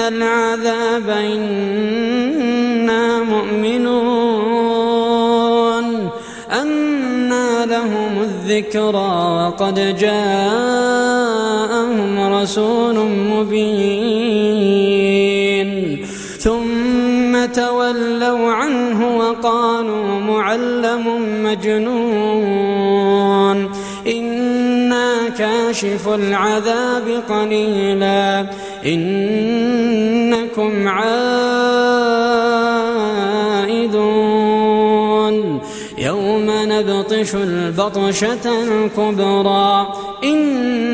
العذاب إنا مؤمنون أنى لهم الذكرى وقد جاءهم رسول مبين ثم تولوا عنه وقالوا معلم مجنون كاشف العذاب قليلا. إنكم عائدون. يوم نبطش البطشة الكبرى. إنا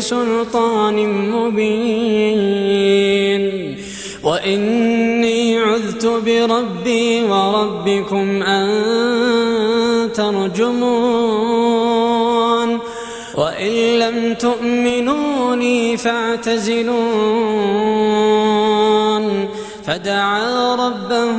بسلطان مبين. وإني عذت بربي وربكم أن ترجمون. وإن لم تؤمنوا لي فاعتزلون. فدعا ربه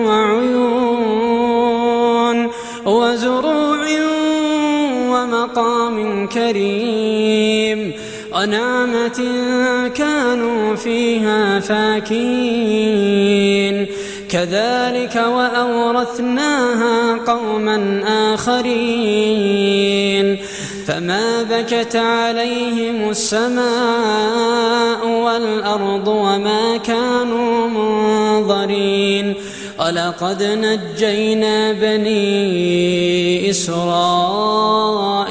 كريم. ونعمة كانوا فيها فاكين. كذلك وأورثناها قوما آخرين. فما بكت عليهم السماء والأرض وما كانوا منظرين. ولقد نجينا بني إسرائيل.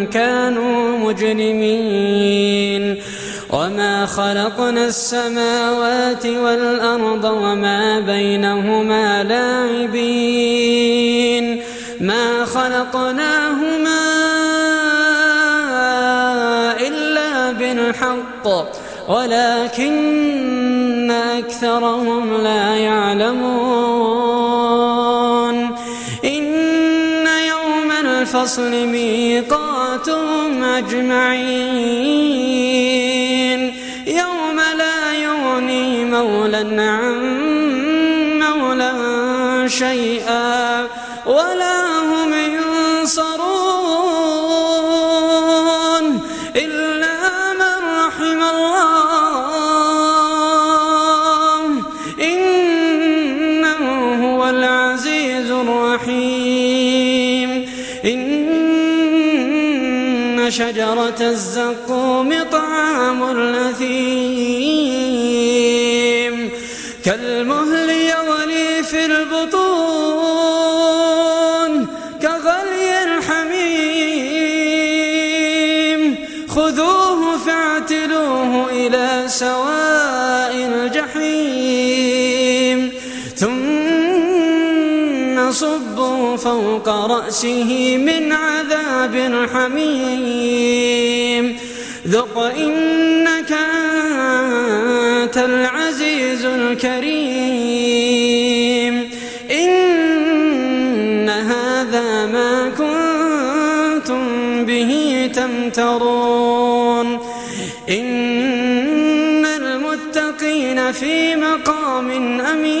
كانوا مجرمين. وما خلقنا السماوات والأرض وما بينهما لاعبين. ما خلقناهما إلا بالحق ولكن أكثرهم لا يعلمون. إن يوم الفصل ميقاتهم أجمعين. يوم لا يغني مولى عن مولى شيئا إن شجرة الزقوم طعام الأثيم. كالمهل يغلي في البطون صبوا فوق رأسه من عذاب الحميم ذق إنك أنت العزيز الكريم. إن هذا ما كنتم به تمترون. إن المتقين في مقام أمين.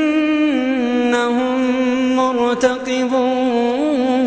مرتقبون